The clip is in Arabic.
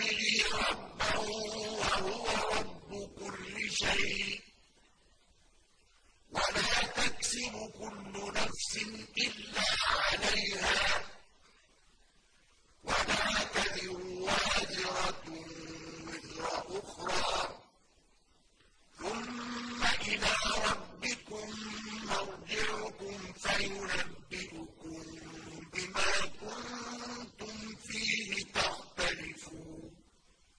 لي ربا وهو رب كل شيء. ولا تكسب كل نفس إلا عليها. ولا تذر واجرة مثل أخرى. ثم إلى ربكم مرجعكم فينبئكم